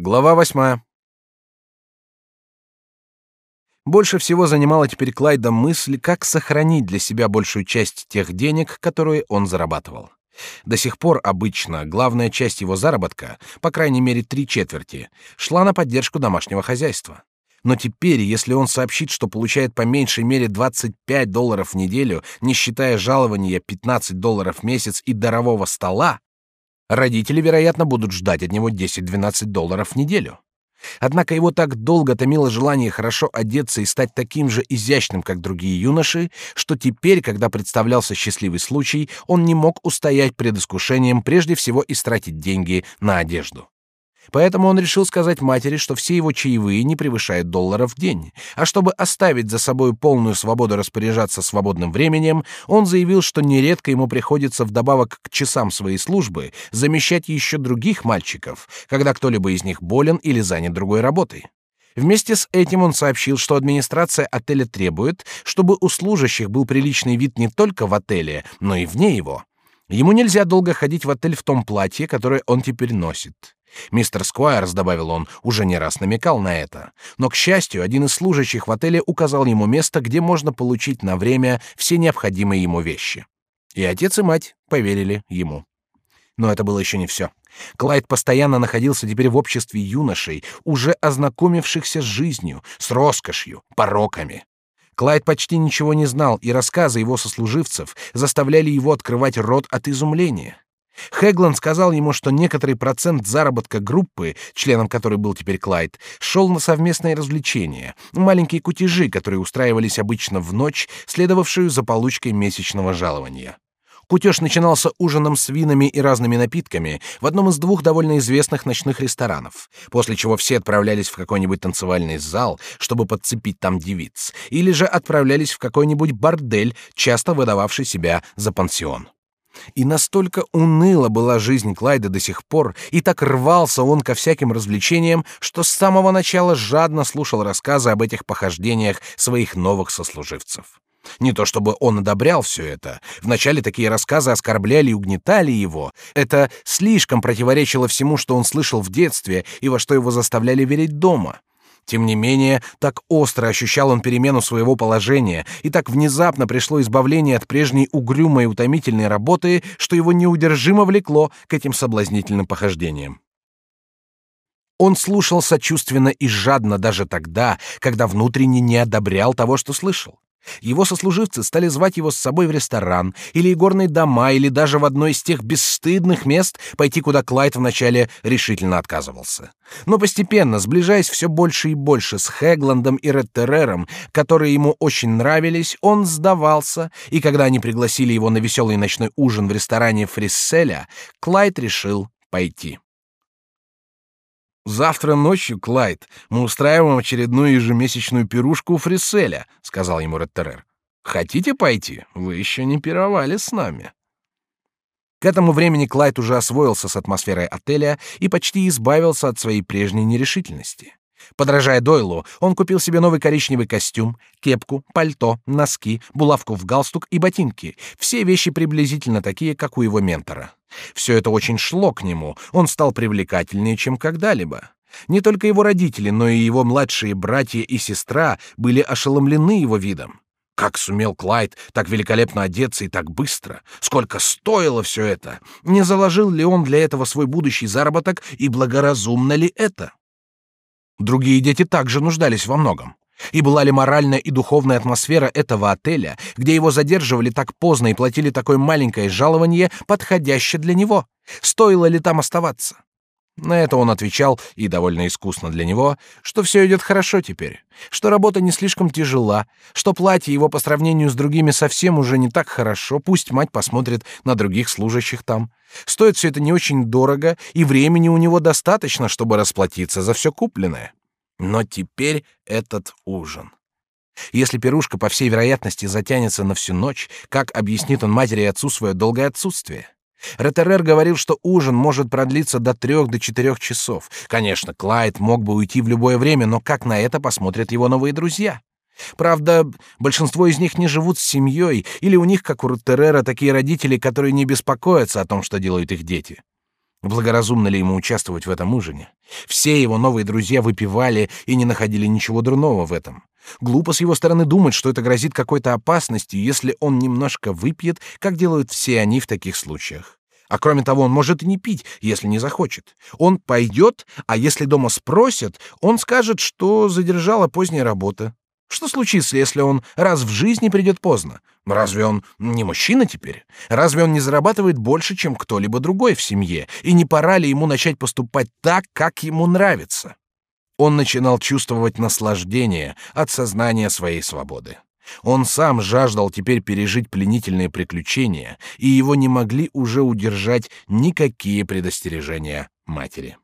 Глава восьмая. Больше всего занимала теперь Клайда мысль, как сохранить для себя большую часть тех денег, которые он зарабатывал. До сих пор обычно главная часть его заработка, по крайней мере три четверти, шла на поддержку домашнего хозяйства. Но теперь, если он сообщит, что получает по меньшей мере 25 долларов в неделю, не считая жалования 15 долларов в месяц и дарового стола, Родители, вероятно, будут ждать от него 10-12 долларов в неделю. Однако его так долго томило желание хорошо одеться и стать таким же изящным, как другие юноши, что теперь, когда представлялся счастливый случай, он не мог устоять пред искушением прежде всего истратить деньги на одежду. Поэтому он решил сказать матери, что все его чаевые не превышают доллара в день, а чтобы оставить за собой полную свободу распоряжаться свободным временем, он заявил, что нередко ему приходится вдобавок к часам своей службы замещать еще других мальчиков, когда кто-либо из них болен или занят другой работой. Вместе с этим он сообщил, что администрация отеля требует, чтобы у служащих был приличный вид не только в отеле, но и вне его. Ему нельзя долго ходить в отель в том платье, которое он теперь носит. Мистер Сквайрс, добавил он, уже не раз намекал на это. Но, к счастью, один из служащих в отеле указал ему место, где можно получить на время все необходимые ему вещи. И отец и мать поверили ему. Но это было еще не все. Клайд постоянно находился теперь в обществе юношей, уже ознакомившихся с жизнью, с роскошью, пороками. Клайд почти ничего не знал, и рассказы его сослуживцев заставляли его открывать рот от изумления. Хегланд сказал ему, что некоторый процент заработка группы, членом которой был теперь Клайд, шел на совместные развлечения, маленькие кутежи, которые устраивались обычно в ночь, следовавшую за получкой месячного жалования. Кутеж начинался ужином с винами и разными напитками в одном из двух довольно известных ночных ресторанов, после чего все отправлялись в какой-нибудь танцевальный зал, чтобы подцепить там девиц, или же отправлялись в какой-нибудь бордель, часто выдававший себя за пансион. И настолько уныла была жизнь Клайда до сих пор, и так рвался он ко всяким развлечениям, что с самого начала жадно слушал рассказы об этих похождениях своих новых сослуживцев. Не то чтобы он одобрял все это. Вначале такие рассказы оскорбляли и угнетали его. Это слишком противоречило всему, что он слышал в детстве и во что его заставляли верить дома. Тем не менее, так остро ощущал он перемену своего положения, и так внезапно пришло избавление от прежней угрюмой и утомительной работы, что его неудержимо влекло к этим соблазнительным похождениям. Он слушал сочувственно и жадно даже тогда, когда внутренне не одобрял того, что слышал. Его сослуживцы стали звать его с собой в ресторан или игорные дома, или даже в одно из тех бесстыдных мест, пойти куда Клайд вначале решительно отказывался. Но постепенно, сближаясь все больше и больше с Хегландом и Реттерером, которые ему очень нравились, он сдавался, и когда они пригласили его на веселый ночной ужин в ресторане Фрисселя, Клайд решил пойти. Завтра ночью, Клайд, мы устраиваем очередную ежемесячную пирушку у Фриселя, сказал ему Реттерер. Хотите пойти? Вы еще не пировали с нами. К этому времени Клайд уже освоился с атмосферой отеля и почти избавился от своей прежней нерешительности. Подражая Дойлу, он купил себе новый коричневый костюм, кепку, пальто, носки, булавку в галстук и ботинки. Все вещи приблизительно такие, как у его ментора. Все это очень шло к нему, он стал привлекательнее, чем когда-либо. Не только его родители, но и его младшие братья и сестра были ошеломлены его видом. Как сумел Клайд так великолепно одеться и так быстро? Сколько стоило все это? Не заложил ли он для этого свой будущий заработок и благоразумно ли это? Другие дети также нуждались во многом. И была ли моральная и духовная атмосфера этого отеля, где его задерживали так поздно и платили такое маленькое жалование, подходящее для него? Стоило ли там оставаться? На это он отвечал, и довольно искусно для него, что все идет хорошо теперь, что работа не слишком тяжела, что платье его по сравнению с другими совсем уже не так хорошо, пусть мать посмотрит на других служащих там. Стоит все это не очень дорого, и времени у него достаточно, чтобы расплатиться за все купленное. Но теперь этот ужин. Если пирушка, по всей вероятности, затянется на всю ночь, как объяснит он матери и отцу свое долгое отсутствие? Ретерер говорил, что ужин может продлиться до трех до четырех часов. Конечно, Клайд мог бы уйти в любое время, но как на это посмотрят его новые друзья? Правда, большинство из них не живут с семьей, или у них, как у Ретерера, такие родители, которые не беспокоятся о том, что делают их дети. Благоразумно ли ему участвовать в этом ужине? Все его новые друзья выпивали и не находили ничего дурного в этом. Глупо с его стороны думать, что это грозит какой-то опасностью, если он немножко выпьет, как делают все они в таких случаях. А кроме того, он может и не пить, если не захочет. Он пойдет, а если дома спросят, он скажет, что задержала поздняя работа. Что случится, если он раз в жизни придет поздно? Разве он не мужчина теперь? Разве он не зарабатывает больше, чем кто-либо другой в семье? И не пора ли ему начать поступать так, как ему нравится? Он начинал чувствовать наслаждение от сознания своей свободы. Он сам жаждал теперь пережить пленительные приключения, и его не могли уже удержать никакие предостережения матери.